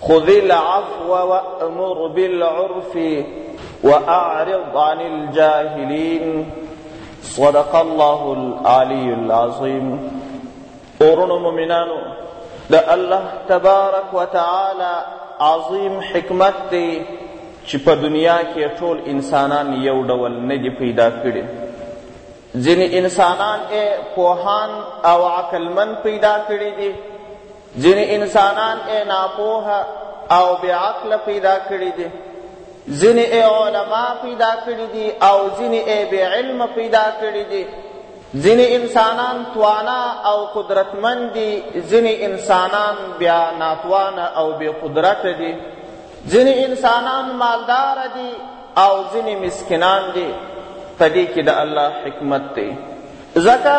خذ العفو وأمر بالعرف وأعرض عن الجاهلين صدق الله العلي العظيم اورونو مؤمنانو د الله تبارک وتعالی عظیم حکمت دی چې په دنیا کې ټول انسانان یو ډول نه دي پیدا کړي ځینې انسانان یې پوهان او عقلمن پیدا کړي دي ځینې انسانان ئې ناپوهه او بې عقله پیدا کړي دي، ځینې ئې علما پیدا کړي دي او ځینې ئې بې علمه پیدا کړي دي، ځینې انسانان توانا او قدرتمند دي، ځینې انسانان بیا ناتوانه او بې قدرته دي، ځینې انسانان مالدار دي او ځینې مسکینان دي، په دې کې د الله حکمت دی. ځکه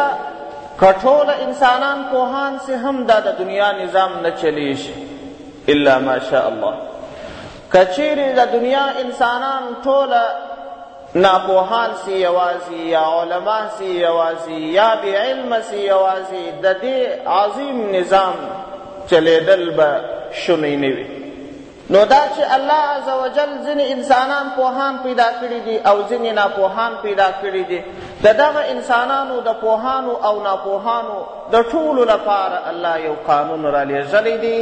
که ټول انسانان پوهان سي هم دا د دنیا نظام نه چلیږي الا ماشاء الله که چیرې د دنیا انسانان ټول ناپوهان سی یوازی یا علما سی یوازی یا بی علم سی یوازی د دې عظیم نظام چلیدل به شونی نه وي نو دا چې الله عزوجل ځینې انسانان پوهان پیدا کړي دي او ځینې ناپوهان پیدا کړي دي د دغه انسانانو د پوهانو او ناپوهانو د ټولو لپاره الله یو قانون رالیږلی دی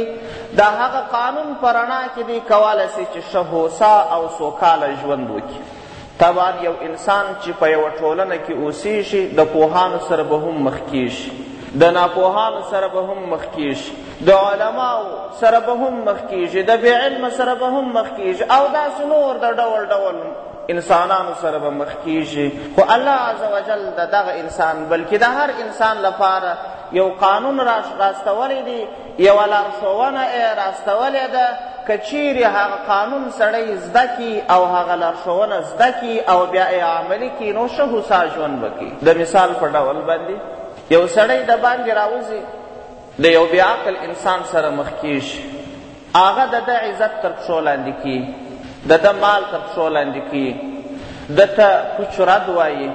د هغه قانون په رڼا کې دی کولی سي چې ښه هوسا او سوکاله ژوند وکړي طبعا یو انسان چې په یوه ټولنه کې اوسېږي د پوهانو سره به هم مخ کېږي د ناپوهانو سره به هم مخ کېږي د علماو سره به هم مخ کېږي د بې علمه سره به هم مخ کېږي او داسې نور د ډول ډول انسانانو سره به مخ کیږي خو الله عز وجل د دغه انسان بلکې د هر انسان لپاره یو قانون راستولی دی یوه لارښوونه ئې راستولې ده، که چیري هغه قانون سړی زده کړي او هغه لارښوونه زده کړي او بیا ئې عملي کړي نو ښه هوسا ژوند به کړي. د مثال په ډول باندي یو سړی د باندي راوځي د یو بې عقل انسان سره مخ کیږي، هغه د ده عزت تر پښو لاندي کړي، د ده مال تر پښو لاندي کړي، ده ته پوچ رد وایي،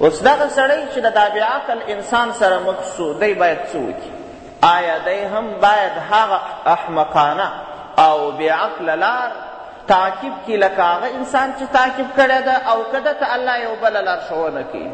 اوس دغه سړی چي د دا بې عقل انسان سره مخ سو دی باید څه وکړي؟ آیا دی هم باید هغه احمقانه او بې عقله لار تعقیب کړي لکه هغه انسان چې تعقیب کړی ده او که ده ته الله یو بله لارښوونه کوي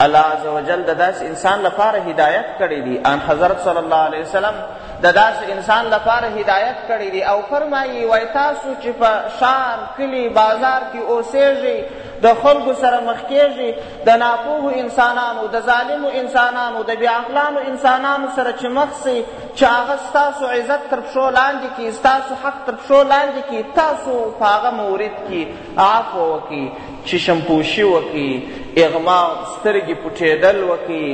الله عز وجل د داس انسان لپاره هدایت کړی دی ان حضرت صلی الله علیه وسلم د داس انسان لپاره هدایت کړی دی او فرمایي وای تاسو چې په شار کلی بازار کې اوسېږئ د خلکو سره مخ کېږي د ناپوه انسانانو د ظالمو انسانانو د بېعقلانو انسانانو سره چې مخ سئ چې هغه ستاسو عزت تر پښو لاندې کړي ستاسو حق تر پښو لاندې کړي تاسو په هغه مورد کې عفو وکړي چې شمپوشي وکړي اغما سترګې پټېدل وکړي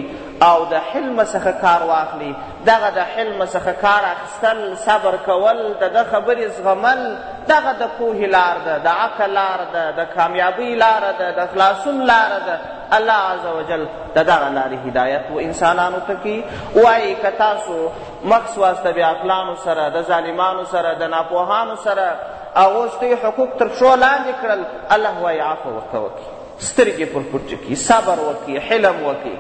او د حلم څخه کار واخلي دغه د حلم څخه کار اخیستل، صبر کول، د ده خبرې زغمل، دغه د پوهې لار ده، د عقل لار ده، د کامیابۍ لار ده، د خلاصون لار ده، الله عزوجل د دغه لارې هدایت و انسانانو ته کوي، وایي که تاسو مخ سواست د بېعقلانو سره، د ظالمانو سره، د ناپوهانو سره، هغو ستوی حقوق تر پښو لاندې کړل، الله وایي عفو ورته وکړي، سترګې پر پټې کړي، صبر وکړي، حلم وکړي.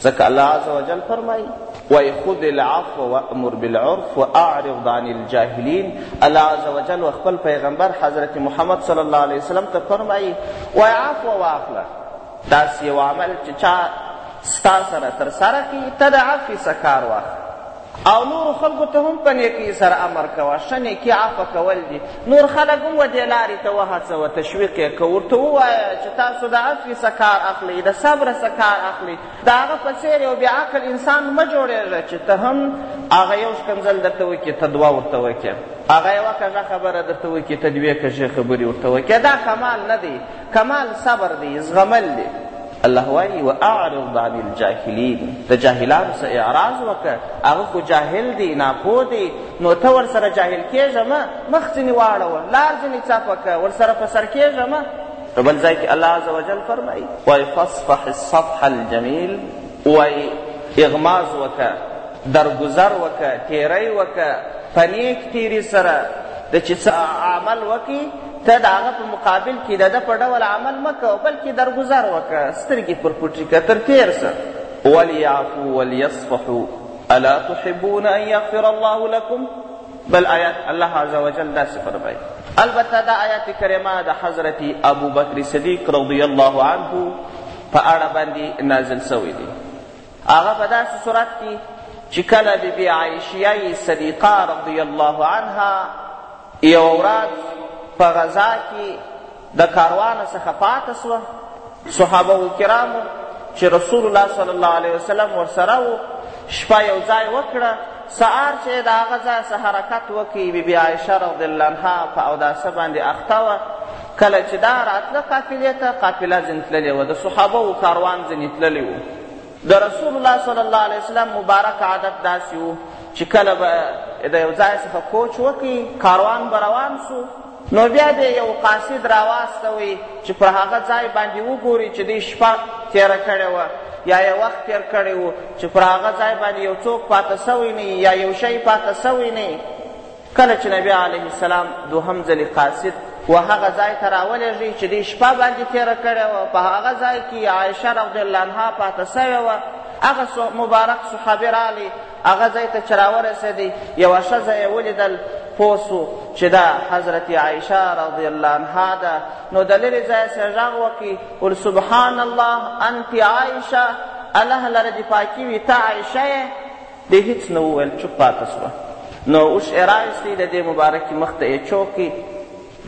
ځکه الله عز وجل فرمایي وایي خذ العفو وامر بالعرف واعرض عن الجاهلین الله عز وجل و خپل پیغمبر حضرت محمد صلی الله علیه وسلم ته فرمایي وایي عفو واخله داسې یو عمل چې چا ستا سره ترسره کړي ته د عفوې څخه کار واخله او نورو خلکو ته هم په نیکۍ سره امر کوه ښه نیکي عفه کول دي نور خلک هم و دې لارې ته وهڅوه تشویق یې که ورته ووایه چې تاسو د عفوې څه کار اخلئ د صبره څه کار اخلئ د هغه په څېر یو بېعقل انسان مه جوړېږه چې ته هم هغه یو ښکنځل درته وکړي ته دوه ورته وکړې هغه یوه کږه خبره درته وکړي ته دوې کږې خبرې ورته وکړې دا کمال نه دی کمال صبر دی زغمل دی الله وایي واعرض عن الجاهلین د جاهلانو څخه اعراض وکړه هغه خو جاهل دی ناپوه دی نو ته ورسره جاهل کېږه مه مخ ځینې واړوه لار ځینې څپه کړه ورسره په سر کېږه مه په بل ځای کې الله عز وجل فرمایي وایي فاصفح الصفح الجمیل وایي اغماز وکړه درګذر وکړه تیری وکړه په نیک تیري سره د چې څه عمل وکړي ته د هغه په مقابل کې د ده په ډول عمل مه کوه بلکې درګذر وکړه سترګې پر پټې کړه تر تېر سه وليعفو وليصفحو الا تحبون ان يغفر الله لكم بل آیات الله عز وجل داسې فرمایي البته دا آیات کریمه د حضرت ابو بکر صدیق رضی الله عنه په اړه باندې نازل سوی دی هغه په داسې صورت کې چې کله بی بی عایشیه صدیقه رضی الله عنها یوه ورځ په غزا کې د کاروانه څخه پاته سوه صحابه کرامو چې رسول الله صلی الله علیه وسلم ورسره و شپه یو ځای وکړه سهار چې د هغه ځای څه حرکت وکړي بیبي عایشه رضی الله عنها په اوداسه باندې اخته وه کله چې دا راتله قافلې ته قافله ځینې تللې وه د صحابه و کاروان ځینې تللی و د رسول الله صلی الله علیه وسلم مبارک عادت داسې و چې کله به د یو ځای څخه کوچ وکړي کاروان به روان سو نو بیا به یو قاصد راواستوي چې پر هغه ځای باندې وګوري چې دی شپه تېره کړې وه یا یو وخت تېر کړی و چې پر هغه ځای باندې یو څوک پاته سوی نه یا یو شی پاته سوی نه کله چې نبی علیه السلام دوهم ځلې قاصد و هغه ځای ته راولېږي چې دوی شپه باندې تېره کړې وه په هغه ځای کې عایشه رضی الله عنها پاته سوې وه هغه مبارک صحابي راغلی هغه ځای ته چې راورسېدی یوه ښځه یې ولیدل پوه سو چې دا حضرت عایشه رضی الله عنها ده نو د لرې ځایه سره غږ وکړي ول سبحان الله انت عایشه الله لره دې پاکي وي ته عایشه یې دې هیڅ نه وویل چوپ پاته سوه نو اوش ئې راایستی د دې مبارکي مخ ته ئې چوکي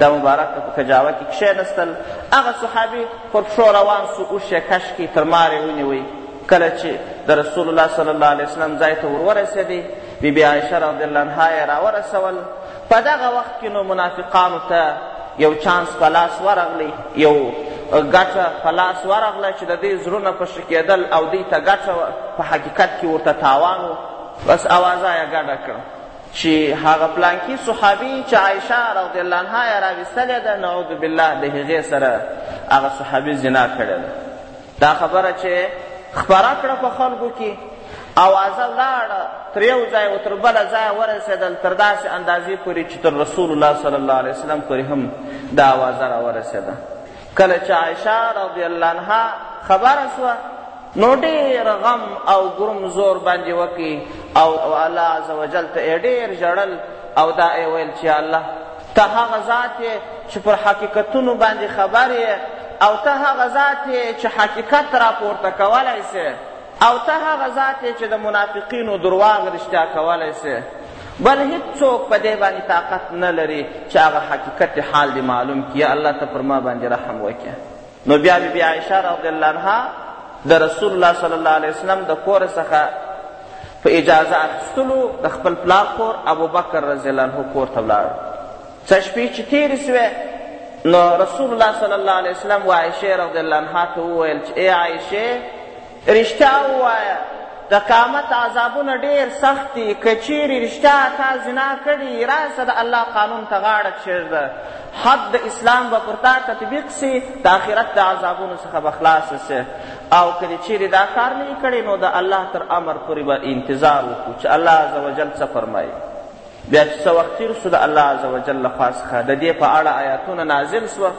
دا مبارک په کجاوه کې کښېنستل هغه صحابي پر پښو روان سو اوښ یې کش کړي تر مار یې ونیوی کله چې د رسول الله صلی الله علیه وسلم ځای ته ورورسېدی بیبي عایشه رضی الله عنها یې راورسول په دغه وخت کې نو منافقانو ته یو چانس په لاس ورغلی یو ګټه په لاس ورغله چې د دوی زړونه په ښه کېدل او دوی ته ګټه په حقیقت کې ورته تاوان و بس اوازه یې ګډه کړه چې هغه پلانکی صحابي چې عایشه رضی الله عنها یې راویستلې ده نعوذ بالله د هغې سره هغه صحابي زنا کړې ده دا خبره چې خپره کړه په خلکو کې اوازه لاړه تر یو ځای او تر بله ځایه ورسېدل تر داسې اندازې پورې چې تر رسول الله صلی الله علیه وسلم پورې هم دا اوازه راورسېده کله چې عایشه رضی الله عنها خبره سوه نو ډېر غم او ګرم زور باندې وکړي او الله عز وجل ته یې ډېر ژړل او دا یې ویل چې الله ته هغه ذات یې چې پر حقیقتونو باندې خبر یې او ته هغه ذات یې چې حقیقت راپورته کولی سې او ته هغه ذات یې چې د منافقینو درواغ رښتیا کولی سې بل هیڅوک په دې باندې طاقت نه لري چې هغه حقیقت حال دې معلوم کړي الله ته پر ما باندې رحم وکړي نو بیا بی بی عائشه رضی الله عنها د رسول الله صلی الله علیه وسلم د کور څخه په اجازه اخیستلو د خپل پلار کور ابوبکر رضی الله عنه کور ته ولاړ څه شپې چې تېرې سوې نو رسول الله صلی الله علیه وسلم و عایشې رضی الله عنها ته وویل چې ای عایشې رشتیا ووایه د قیامت عذابونه ډیر سخت دي که چیرې رشتیا تا زنا کړي راسه د الله قانون ته غاړه کښېږده حد د اسلام به پر تا تطبیق سي د آخرت د عذابونو څخه به خلاص سي او که دې چیرې دا کار نه کړی نو د الله تر امر پورې به انتظار وکړو چې الله عز وجل څه فرمایي بیا چې څه وخت تیر سو د الله عز وجل له خوا څخه د دې په اړه آیاتونه نازل سوه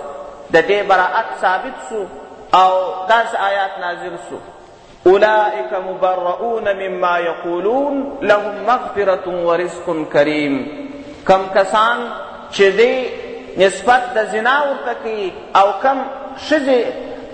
د دې براعت ثابت سو او داسې آیات نازل سو اولئک مبرؤون مما یقولون لهم مغفرة ورزق کریم کم کسان چې دی نسبت د زنا ورته کوي او کم ښځې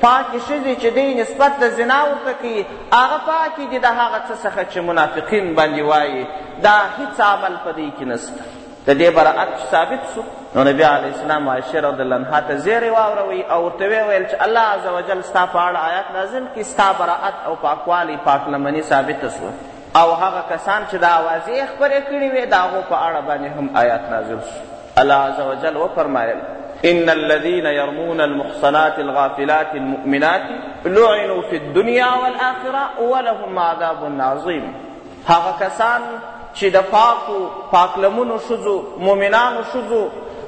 پاکې ښځې چې دی نسبت د زنا ورته کوي هغه پاکې دي د هغه څه څخه چې منافقین باندې وایي دا هیڅ عمل په دی کی نسته د دې برائت ثابت سو نو نبی علیه السلام عائشه رضی الله عنها ته زیری واوروي او ورته ویې ویل چې الله عز وجل ستا په اړه آیات نازل کړي ستا برائت او پاکوالی پاکلمني ثابته سوه او هغه کسان چې دا اوازې یې خپرې کړې وې د هغو په اړه باندې هم آیات نازل سو الله عز وجل وفرمایل ان الذين يرمون المحصنات الغافلات المؤمنات لعنوا في الدنيا والآخرة ولهم عذاب عظيم هغه کسان چې د پاکو، پاکلمونو ښځو، مؤمنانو ښځو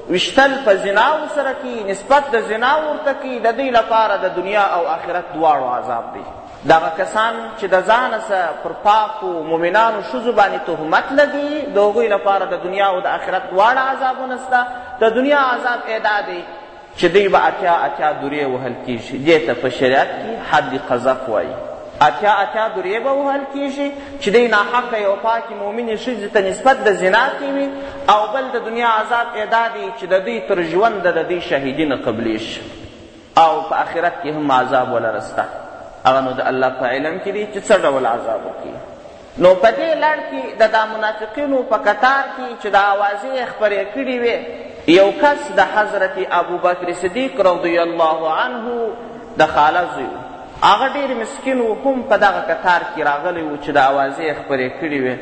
ویشتل په زناو سره کوي، نسبت د زنا ورته کوي، د دوی لپاره د دنیا او آخرت دواړو عذاب دی. دغه کسان چې د ځانه سه پر پاکو مؤمنانو ښځو باندې تهمت لګوي د هغوی لپاره د دنیا او د آخرت دواړه عذابونه سته د دنیا عذاب ای دا دی چې دوی به اتیا اتیا دورې وهل کېږي، دې ته په شریعت کې حد قذف وايي. اتیا اتیا دورې به وهل کېږي چې دوی ناحقه یو پاکې مؤمنې ښځې ته نسبت د زنا کوي او بل د دنیا عذاب یې دا دی چې د دوی تر ژونده د دوی شهیدي نه قبلېږي او په آخرت کې هم عذاب ولره سته هغه نو د الله په علم کې دی چې څه ډول عذاب وکړي نو په دې لړ کې د دا منافقینو په کتار کې چې د اوازې خبرې کړې وې یو کس د حضرت ابوبکر صدیق رضی الله عنه د خاله زوی هغه ډیر مسکین و هم په دغه کتار کې راغلی و چې د اوازې خبرې کړې وې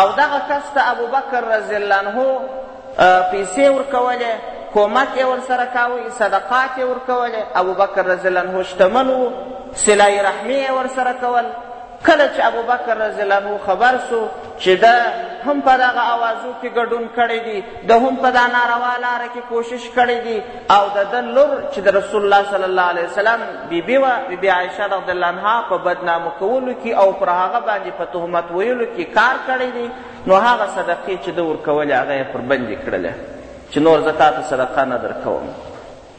او دغه کس ته ابوبکر رضی الله عنه پیسې ورکولې کمک یې ورسره کاوه صدقات یې ورکولې ابوبکر رضی الله عنه شتمن و صلای رحمې یې ورسره کول کله چې ابوبکر رضی الله عنه خبر سو چې ده هم په دغه اوازو کې ګډون کړی دی ده هم په دا ناروا لاره کې کوشش کړی دی او د ده لور چې د رسول الله صلی الله علیه وسلم بیبي وه بیبي عایشه رضی الله عنها په بدنامه کولو کې او پر هغه باندې په تهمت ویلو کې کار کړی دی نو هغه صدقې چې ده ورکولې هغه یې پر بندې کړلې چې نور زه تا ته صدقه نه درکوم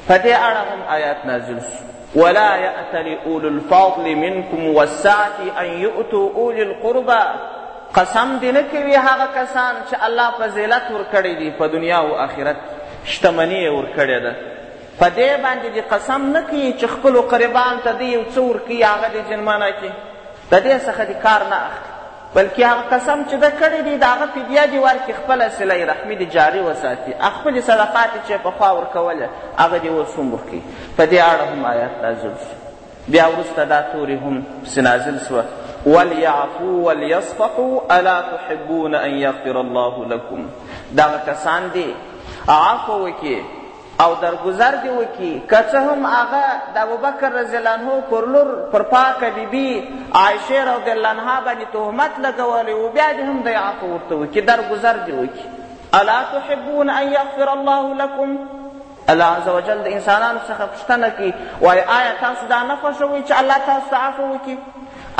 په دې اړه هم آیات نازل شو ولا یأتل اولو الفضل منکم والسعة ان یؤتوا اولی القربا قسم دې نه کوي هغه کسان چې الله فضیلت ورکړی دی په دنیا او آخرت شتمني یې ورکړې ده په دې باندې دې قسم نه کوي چې خپلو قربان ته دې یو څه ورکوي هغه دې جنمانه کړي د دې څخه دې کار نه اخلي بلکې هغه قسم چې ده کړی دی، د هغه فدیه دې ورکړي، خپله صله رحمي دې جاري وساتي، او خپلې صدقات یې چې پخوا ورکولې، هغه دې اوس هم وکړي. په دې اړه هم آیات نازل شو. بیا وروسته دا توري هم پسې نازل شوه، وليعفو وليصفحو الا تحبون ان يغفر الله لكم دغه کسان دې عفو وکړي او درګذر دې وکړي، که څه هم هغه د ابوبکر رضی الله عنه پر لور پر پاکه بي بي عائشې رضی الله عنها باندې تهمت لګولی وو، بیا دې هم دی عفو ورته وکړي، درګذر دې وکړي. الا تحبون ان یغفر الله لکم؟ الله عز وجل د انسانانو څخه پوښتنه کوي، وایي آیا تاسو دا نه خوښوئ چې الله تاسو ته عفو وکړي؟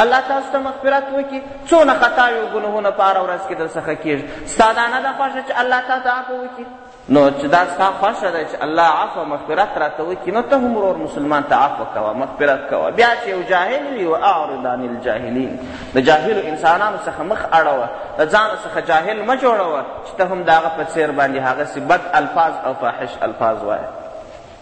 الله تاسو ته مغفرت وکړي څونه خطاوې او ګناهونه په هره ورځ کې درڅخه کېږي ستا دا نه ده خوښه چې الله تا ته عفو وکړي نو چې دا ستا خوښه ده چې الله عفو مغفرت راته وکړي نو ته هم ورور مسلمان ته عفو کوه مغفرت کوه بیا چې یو جاهل وي و اعرض عن الجاهلین د جاهلو انسانانو څخه مخ اړوه د ځانه څخه جاهل مه جوړوه چې ته هم د هغه په څېر باندې هغسې بد الفاظ او فاحش الفاظ وایه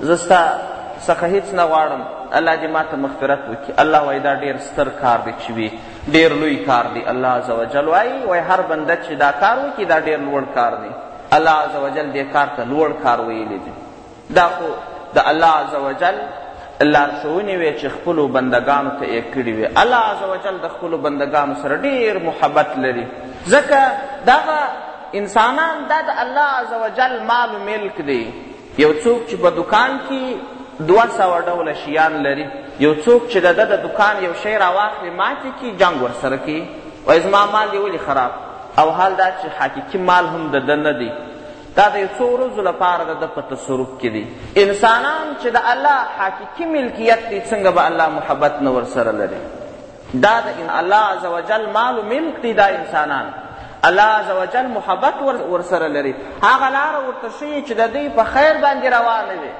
زه ستا څخه هیڅ نه غواړم الله دې ما ته مغفرت وکړي الله وایي دا ډېر ستر کار دی چې وي ډېر لوی کار دی الله عز وجل وایي وایي هر بنده چې دا کار وکړي دا ډېر لوړ کار دی الله عز وجل دې کار ته لوړ کار ویلی دی دا خو د الله عز وجل لارښوونې وې چې خپلو بندګانو ته یې کړي وې الله عز وجل د خپلو بندګانو سره ډېر محبت لري ځکه دغه انسانان دا د الله عز وجل مال و ملک دی یو څوک چې په دکان کې دوه سوه ډوله شیان لري یو څوک چې د ده د دکان یو شی راواخلي ماتې کړي جنګ ورسره کوي وایي زما مال دې ولې خراب او حال دا چې حقیقي مال هم د ده نه دی دا د یو څو ورځو لپاره د ده په تصرف کې دی انسانان چې د الله حقیقي ملکیت دی څنګه به الله محبت نه ورسره لري دا د الله عزوجل مال و ملک دی دا انسانان الله عزوجل محبت ورسره لري هغه لاره ورته ښیي چې د دوی په خیر باندې روانه وي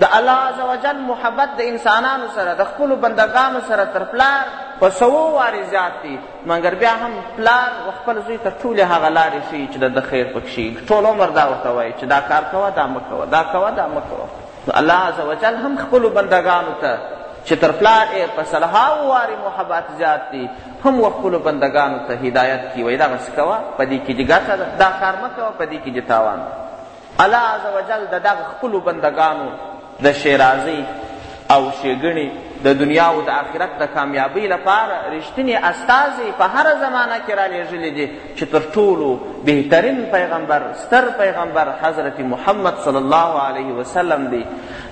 د الله عزوجل محبت د انسانانو سره د خپلو بندګانو سره تر پلار په سوو وارې زیات دی مګر بیا هم پلار و خپل زوی ته ټولې هغه لارې ښیي چې د ده خیر پکښې ټول عمر دا ورته وایي چې دا کار کوه دا مه کوه دا کوه دا مه کوه نو الله عزوجل هم خپلو بندګانو ته چې تر پلار یې په سلهاو وارې محبت زیات دي هم و خپلو بندګانو ته هدایت کړي وایي دغسې کوه په دې کې دې ګټه ده دا کار مه کوه په دې کې دې تاوان ده الله عز وجل د دغه خپلو بندګانو د شیرازۍ او ښېګڼې د دنیا او د آخرت د کامیابۍ لپاره رښتینې استازې په هره زمانه کې رالیږلې دي چې تر ټولو بهترین پیغمبر ستر پیغمبر حضرت محمد صلی الله علیه وسلم دی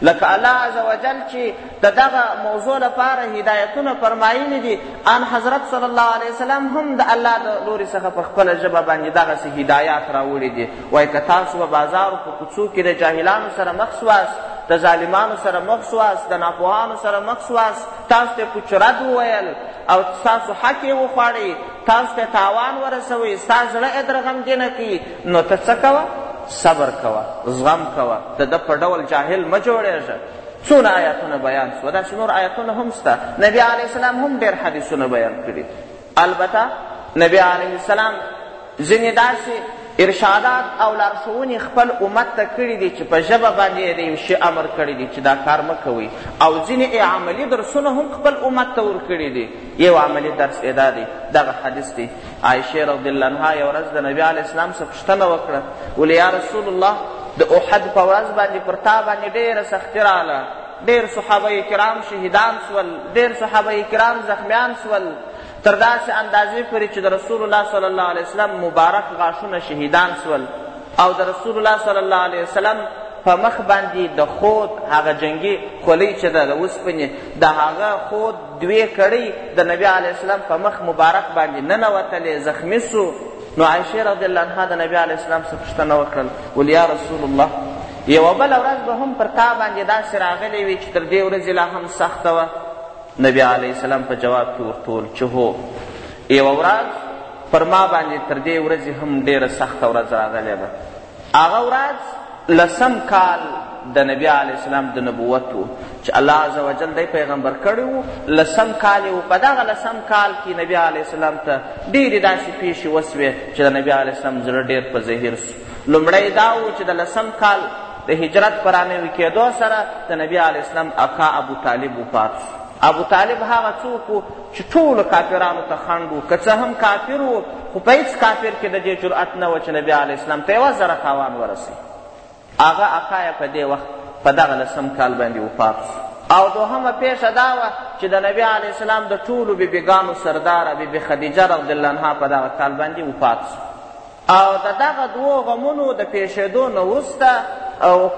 لکه الله عز وجل چې د دغه موضوع لپاره هدایتونه فرمایلي دي ان حضرت صلی الله علیه وسلم هم د الله د لوري څخه په خپله ژبه باندې دغسې هدایات راوړي دي وایي که تاسو به بازارو په کوڅو کې د جاهلانو سره مخ سواست د ظالمانو سره مخ سواست د ناپوهانو سره مخ سواست تاسو ته پچرد وویل او ستاسو حق یې وخواړئ تاسو ته تاوان ورسوي ستا زړه یې در غمګینه کوي نو ته څه کوه صبر کوه زغم کوه د ده په ډول جاهل مه جوړېږه څونه آیاتونه بیان سوه داسې نور آیاتونه هم سته نبي علیه السلام هم ډېر حدیثونه بیان کړي البته نبي علیه السلام ځینې داسې ارشادات او لارښوونې خپل امت ته کړي دي چې په ژبه باندې یې د یو شي امر کړی دی چې دا کار مه کوئ او ځینې یې عملي درسونه هم خپل امت ته ورکړي دي یو عملی درس یې دا دی دغه حدیث دی عایشه رضی الله عنها یو ورځ د نبی علیه اسلام څخه پوښتنه وکړه ولې یا رسول الله د احد په ورځ باندې پر تا باندې ډېره سختي راغله ډېر صحابه کرام شهیدان سول ډېر صحابه کرام زخمیان سول تر داسې اندازې پورې چې د رسول الله صلی الله علیه وسلم مبارک غاښونه شهیدان سول او د رسول الله صلی الله علیه وسلم په مخ باندې د خود هغه جنګي خولۍ چې ده د اوسپنې د هغه خود دوې کړۍ د نبي علیه السلام په مخ مبارک باندې ننوتلې زخمي سو نو عایشې رضی الله عنها د نبي علیه السلام څخه پوښتنه وکړل ول یا رسول الله یوه بله ورځ به هم پر تا باندې داسې راغلې وي چې تر دې ورځې لا هم سخته وه نبي علیه السلام په جواب کې ورته وویل چې هو یوه ورځ پر ما باندې تر دې ورځې هم ډېره سخته ورځ راغلې ده هغه ورځ لسم کال د نبی علیه السلام د نبوت و چې الله عز وجل دی پیغمبر کړی و لسم کال یې و په دغه لسم کال کې نبی علیه السلام ته ډېرې داسې پېښې وسوې چې د نبی علیه السلام زړه ډېر په زهیر سو لومړی دا و چې د لسم کال د هجرت په رانوي کېدو سره د نبي علیه اسلام اکا ابو طالب وفات شو ابو طالب هغه څوک چې ټولو کافرانو ته خنډ و که څه هم کافر و خو په هیڅ کافر کې د دې جرأت نه و چې نبي علیه اسلام ته یوه زره تاوان ورسوي هغه عقا یې په دې وخت په دغه لسم کال باندې وفات شو او دوهمه پیښه دا وه چې د نبي علیه اسلام د ټولو بیبیګانو سرداره بیبي خدیجه رضی الله عنها په دغه کال باندې وفات شو او د دغه دوو غمونو د پېښېدو نه وروسته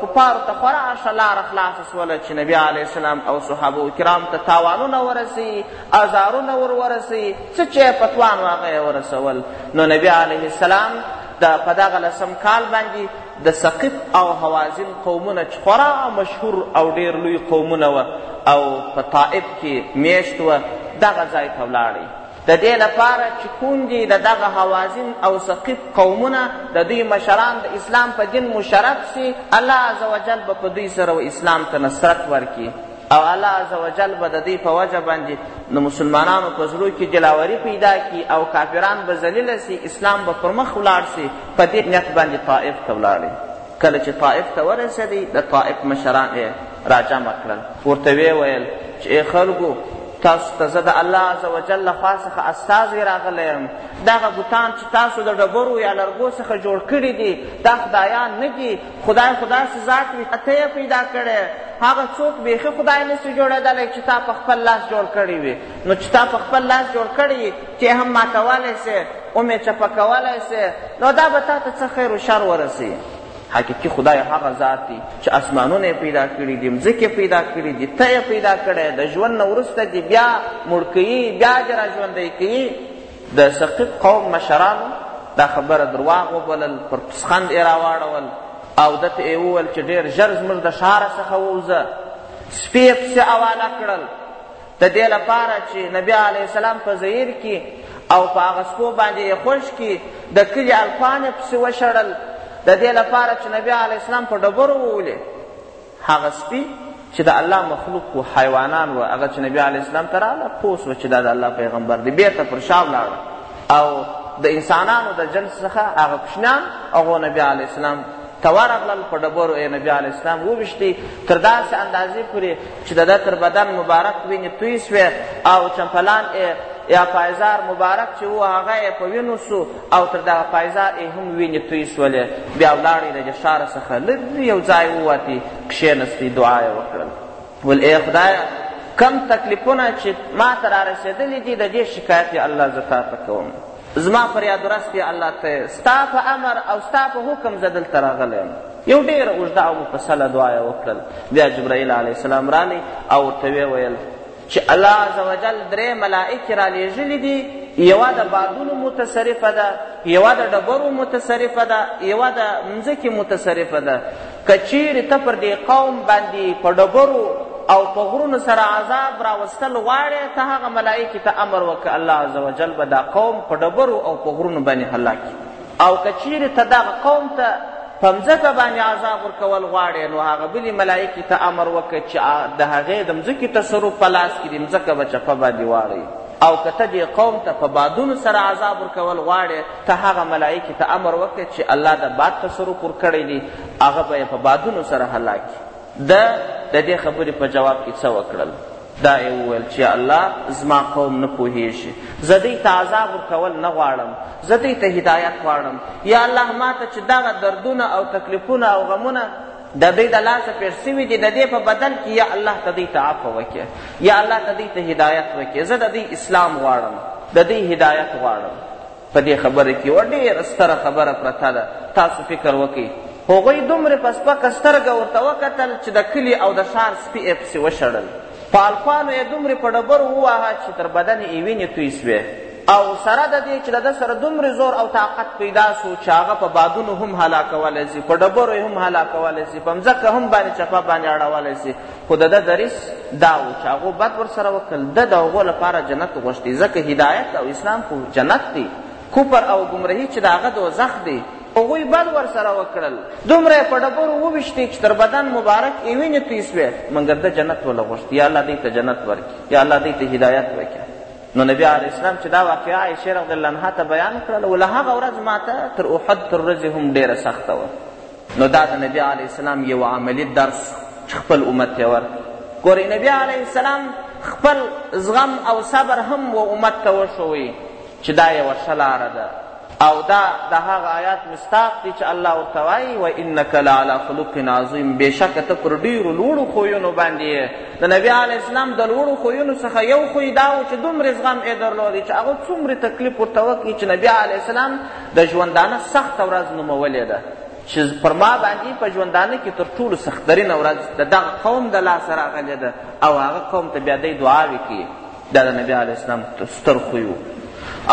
کفارو ته خورا ښه لاره خلاصه سوله چې نبي علیه السلام او صحابه کرام ته تاوانونه ورسوي ازارونه ور ورسوي څه چې یې په توان و هغه یې ورسول نو نبي علیه السلام د په دغه لسم کال باندې د ثقیف او حوازن قومونه چې خورا مشهور او ډېر لوی قومونه وه او په طائف کې میشت وه دغه ځای ته ولاړئ د دې لپاره چې کونډې د دغه هوازین او ثقیف قومونه د دوی مشران د اسلام په دین مشرف سي الله عز وجل به په دوی سره و اسلام ته نصرت ورکړي او الله عز وجل به د دوی په وجه باندې د مسلمانانو په زړو کې دلاوري پیدا کړي او کافران به ذلیله سي اسلام به پر مخ ولاړ سي په دې نیت باندې طائف ته ولاړې کله چې طائف ته ورسېدی د طائف مشران یې راجمع کړل ورته ویې ویل چې ای خلکو تاسو ته زه د الله عز وجل له خوا څخه استازی راغلی یم دغه بوتان چې تاسو د ډبرو یا لرګو څخه جوړ کړي دي دا خدایان نه دي خدای خو داسې ذات وي ته یې پیدا کړی هغه څوک بیخي خدای نسي جوړېدلی چې تا په خپل لاس جوړ کړی وي نو چې تا په خپل لاس جوړ کړی ته هم ماتولی سې ومې چپه کولی سې نو دا به تا ته څه خیر و شر ورسي حقیقي خدای هغه ذات دی چې اسمانونه یې پیدا کړي دي مځکې پیدا کړي دي ته یې پیدا کړی د ژوند نه وروسته دي بیا مړ کوي بیا دې را ژوندی کوي د ثقیب قوم مشرانو دا خبره درواغ وبلل پر پسخند یې راواړول او ده ته یې وویل چې ډېر ژر زموږ د ښاره څخه ووځه سپی یې پسې اواله کړل د دې لپاره چې نبی علیه السلام په زهیر کې او په هغه سپو باندې یې خوش کې د کلي الفان یې پسې وشړل د دې لپاره چې نبی علیه السلام په ډبرو وولې هغه سپي چې د الله مخلوق و حیوانان و هغه چې نبی علیه السلام ته راغله پوه سوه چې دا د الله پیغمبر دی بېرته پر شا ولاړه او د انسانانو د جنس څخه هغه کوچنیان هغو نبی علیه السلام ته ورغلل په ډبرو یې نبي علیه اسلام وویشتي تر داسې اندازې پورې چې د ده تر بدن مبارک وینې توی سوې او چمپلان یې یا پایزار مبارک چې و هغه یې په وینو سو او تر دغه پایزار یې هم وینې توی سولې بیا ولاړی د جشاره څخه لږ یو ځای ووتي کښېنستی دعا یې وکړل ول ای خدایه کم تکلیفونه چې ما ته رارسېدلي دي د دې شکایت یې الله زه تا ته کوم زما فریاد رس دی الله ته ستا په امر او ستا په حکم زه دلته راغلی یم یو ډېره اوږده او مفصله دعا یې وکړل بیا جبرائیل علیه السلام راغی او ورته ویې ویل چې الله عز وجل درې ملائکې رالیږلي دي یوه د بادونو متصرفه ده یوه د ډبرو متصرفه ده یوه د مځکې متصرفه ده که چیرې ته پر دې قوم باندې په ډبرو او په غرونو سره عذاب راوستل غواړې، ته هغه ملائکې ته امر وکړه، الله عزوجل به دا قوم په ډبرو او په غرونو باندې هلاک کړي. او که چیرې ته دغه قوم ته په مځکه باندې عذاب ورکول غواړې، نو هغه بلې ملائکې ته امر وکړه چې د هغې د مځکې تصرف په لاس کې دي، مځکه به چپه باندې واړوي. او که ته دې قوم ته په بادونو سره عذاب ورکول غواړې ته هغه ملایکې ته امر وکړې چې الله د باد تصرف ورکړی دی هغه به یې په بادونو سره هلاک ده د دې خبرې په جواب کې څه وکړل دا یې وویل چې الله زما قوم نه پوهیږي زه دوی ته عذاب ورکول نه غواړم زه دوی ته هدایت غواړم یا الله ما ته چې دغه دردونه او تکلیفونه او غمونه د دوی د لاسه پېښ سوي دي د دې په بدل کې یا الله ته دوی ته عفو وکړي یا الله ته دوی ته هدایت وکړي زه د دوی اسلام غواړم د دوی هدایت غواړم په دې خبره کې یوه ډېره ستره خبره پرته ده تاسو فکر وکړئ هغوی دومره په سپکه سترګه ورته وکتل چې د کلي او د ښار سپي یې پسې وشړل په الفانو یې دومره په ډبرو وواهه چې تر بدن یې وینې توی سوې او سره د دې چې د ده سره دومره زور او طاقت پیدا سو چې هغه په بادونو هم هلاکولی سي په ډبرو یې هم هلاکولی سي په مځکه هم باندې چپه باندې اړولی سي خو د ده دریس دا و چې هغو بد ورسره وکړل ده د هغو لپاره جنت غوښتي ځکه هدایت او اسلام خو جنت دی کفر او ګمرهي چې د هغه دوزخ دی هغوی بد ورسره وکړل دومره یې په ډبرو وویشتې چې تر بدن مبارک یې وینې توی سوې مګر ده جنت وله غوښتي یا الله دوی ته جنت ورکړي یا الله دوی ته هدایت وکړي نو نبی علیه السلام چې دا واقعه عایشه رضی الله عنها ته بیان کړله و له هغه ورځ ماته تر احد تر ورځې هم ډېره سخته وه نو دا د نبی علیه السلام یو عملي درس چې خپل امت ته ورکړي ګورئ نبی علیه السلام خپل زغم او صبر هم و امت ته وښوئ چې دا یوه ښه لاره ده او دا د هغه آیات مصداق دی چې الله ورته وایي و انک لعلی خلق عظیم بېشکه ته پر ډېرو لوړو خویونو باندې یې د نبي علیه اسلام د لوړو خویونو څخه یو خوی دا و چې دومرې زغم یې درلودی چې هغه څومرې تکلیف ورته وکړي چې نبي علیه اسلام د ژوندانه سخته ورځ نومولې ده چې پر ما باندې په ژوندانه کې تر ټولو سخترینه ورځ د دغه قوم د لاسه راغلې ده او هغه قوم ته بیا دی دعاوې کوي دا د نبی علیه السلام ستر خوی و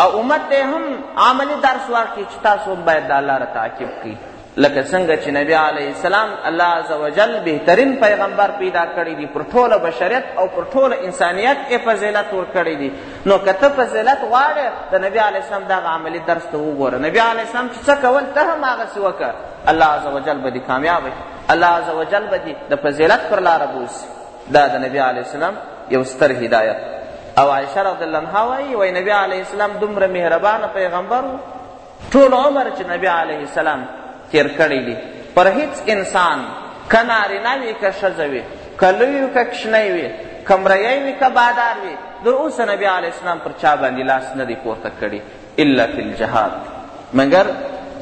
او امت ته هم عملي درس ورکړي چې تاسو هم باید دا لاره تعقیب کړئ لکه څنګه چې نبی علیه السلام الله عز وجل بهترین پیغمبر پیدا کړی دی پر ټوله بشریت او پر ټوله انسانیت یې فضیلت ورکړی دی نو که ته فضیلت غواړې د نبی علیه السلام دغه عملي درس ته وګوره نبی علیه السلام چې څه کول ته هم هغسې وکړه الله عز وجل به دې کامیابه الله عز وجل به دې د فضیلت پر لاره بوسي دا د نبی علیه السلام یو ستر هدایت او عائشه رضی الله عنها وایي وایي نبی علیه السلام دومره مهربانه پیغمبر و ټول عمر چې نبی علیه السلام تیر کړی دی پر هیڅ انسان که نارینه وي که ښځه وي که لوی وي که کوچنی وي که مریی وي که بادار وي د اوسه نبی علیه السلام پر چا باندې لاس نه دی پورته کړی الا فی الجهاد مګر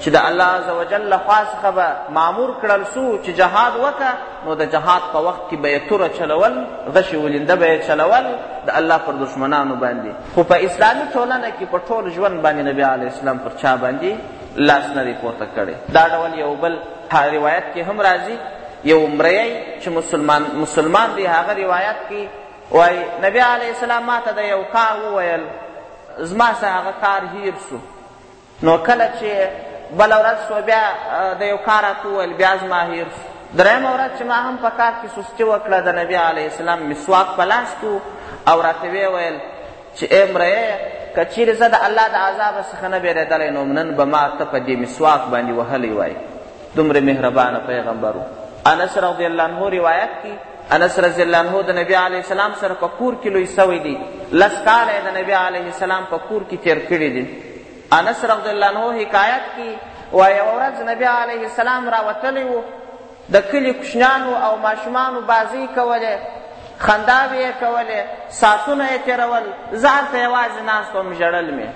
چې د الله عز وجل له خوا څخه به معمور کړل سو چې جهاد وکړه نو د جهاد په وخت کې به یې توره چلول غشې ولینده به یې چلول د الله پر دښمنانو باندې خو په اسلامي ټولنه کې په ټول ژوند باندې نبی علیه اسلام پر چا باندې لاس نه دی پورته کړی دا ډول یو بل روایت کې هم راځي یو مریی چې مسلمان, مسلمان دی هغه روایت کې وايي، نبي علیه السلام ما ته د یو کار وویل، زما څخه هغه کار هیر سو، نو کله چې بله ورځ سو بیا د یو کار راته وویل، بیا زما هیر سو. درېیمه ورځ چې ما هم په کار کې سستي وکړه، د نبي علیه السلام مسواک په لاس کې او راته ویې ویل، چې ای مريه! که چېرې زه د الله د عذابه څخه نه بېرېدلی نو نن به ما ته په دې مسواک باندې وهلی وای. دومره مهربانه پیغمبر و. انس رضی الله عنه روایت کی انس رضی الله عنه د نبی علیه السلام سره په کور کې لوی سوی دی لس کاله د نبی علیه السلام په کور کې تیر کړی دی انس رضی الله عنه حکایت کی و یو ورځ نبی علیه السلام راوتلی و د کلي کوچنیانو او ماشومانو بازۍ کولې، خنداوې یې کولې، ساعتونه یې تېرول، زه هلته یوازې ناست وم، ژړل مې.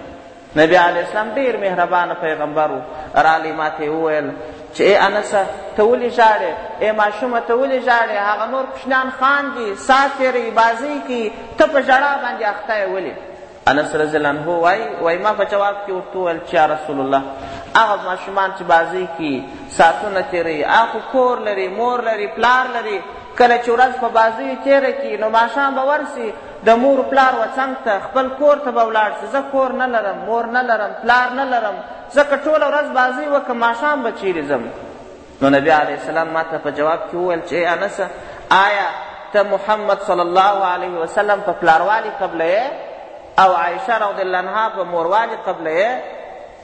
نبي علیه السلام ډېر مهربانه پیغمبر و، راغی ما ته یې وویل چې ای انسه! ته ولې ژاړې؟ ای ماشومه! ته ولې ژاړې؟ هغه نور کوچنیان خاندي، ساعت تېروي، بازۍ کوي، ته په ژړا باندې اخته یې، ولې؟ انس رضی الله عنه وای وای ما په جواب کې ورته وویل چې یا رسول الله هغه ماشومان چې بازۍ کې ساعتونه تېروي هغه خو کور لري مور لري پلار لري کله چې ورځ په بازیو تېره کړي نو ماښام به ورسي د مور پلار و څنګ ته خپل کور ته به ولاړ سي زه کور نه لرم مور نه لرم پلار نه لرم ځکه ټوله ورځ بازۍ وکړم ماښام به چیرې ځم نو نبی علیه السلام ما ته په جواب کې وویل چې ای انسه آیا ته محمد صلی الله علیه وسلم په پلاروالي قبله او عایشه رضی الله عنها په موروالي قبله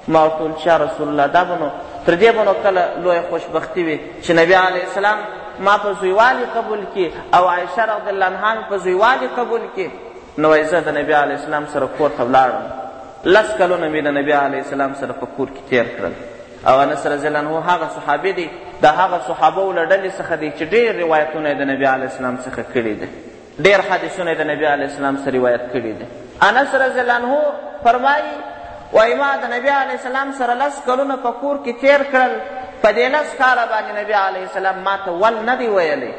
ما ورته وویل چې رسول الله دا به نو تر دې به نو کله لویه خوشبختي وي چې نبی علیه السلام ما په زویوالي قبول کړي او عایشه رضی الله عنها مې په زویوالي قبول کړي نو وایي زه د نبی علیه السلام سره کور ته ولاړم لس کلونه مې د نبی علیه السلام سره په کور کې تېر کړل او انس رضی الله عنه هغه صحابي دی د هغه صحابو له ډلې څخه دی چې ډېر روایتونه یې د نبي علیه اسلام څخه کړي دي ډېر حدیثونه یې د نبي علیه اسلام څخه روایت کړي دي انس رضی الله عنه فرمایي وایي ما د نبي علیه اسلام سره لس کلونه په کور کې تېر کړل په دې لس کاله باندې نبي علیه اسلام ما ته ول نه دی ویلی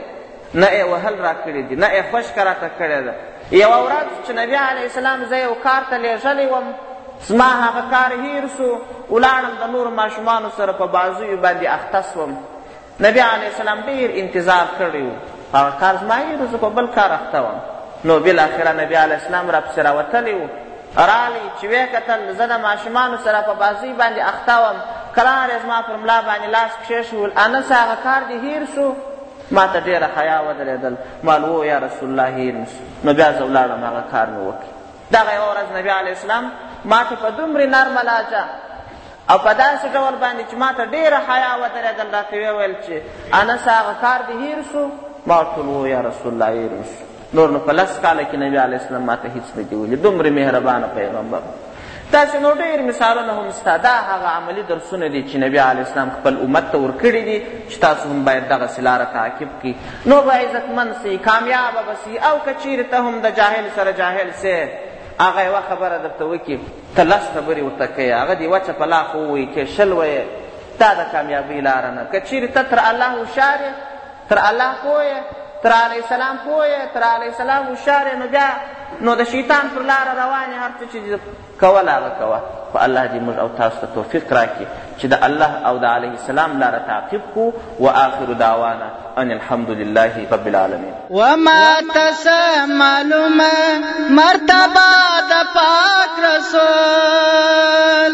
نه ئې وهل راکړي دي، نه ئې خشکه راته کړې ده. یوه ورځ چې نبي علیه السلام زه یو کار ته لېږلی وم، زما هغه کار هېر سو، ولاړم د نورو ماشومانو سره په بازیو باندي اخته سوم. نبي علیه السلام ډېر انتظار کړی وو، هغه کار زما هېر سو، زه په بل کار اخته وم. نو بالاخره نبي علیه السلام راپسې راوتلی وو، راغی چې ویې کتل زه د ماشومانو سره په بازۍ باندي اخته وم، کرار یې زما پر ملا باندي لاس کښېښوول، انسه هغه کار دي هېر سو؟ ماته ډېره حیا ودرېدل، مال وو یا رسول الله هېر مې شو، نو بیا زه ولاړم هغه کار مې وکړ. دغه یوه ورځ نبي علیه السلام ماته په دومرې نرمه لهجه او په داسې ډول باندې چې ماته ډېره حیا ودرېدل راته ویې ویل چې انس هغه کار دې هېر شو؟ ما ورته وویل یا رسول الله هېر مې شو. نور نو په لس کاله کې نبي علیه السلام ماته هیڅ نه دي ویلي دومره مهربانه پیغمبر داسې نو ډېر مثالونه هم سته دا هغه عملي درسونه دي چې نبي علیه اسلام خپل امت ته ورکړي دي چې تاسو هم باید دغسې لاره تعقیب کړي نو به عزتمند سئ کامیابه به سئ او که چیرې ته هم د جاهل سره جاهل سې هغه یوه خبره درته وکړي ته لس خبرې ورته کوې هغه دې وچه په لاخ ووایي کې شل ویې دا د کامیابۍ لاره نه که چیرې ته تر الله هوښیار تر الله پوه یې، تر علیه السلام پوه یې، تر علیه السلام هوښیار یې، نو بیا نو د شیطان پر لاره روان یې، هر څه چې دې کوله هغه کوه، خو الله دې موږ او تاسو ته توفیق راکړي چې د الله او د علیه السلام لاره تعقیب کړو و آخر دعوانا ان الحمد لله رب العالمین وما تس معلومه مرتبه د پاک رسول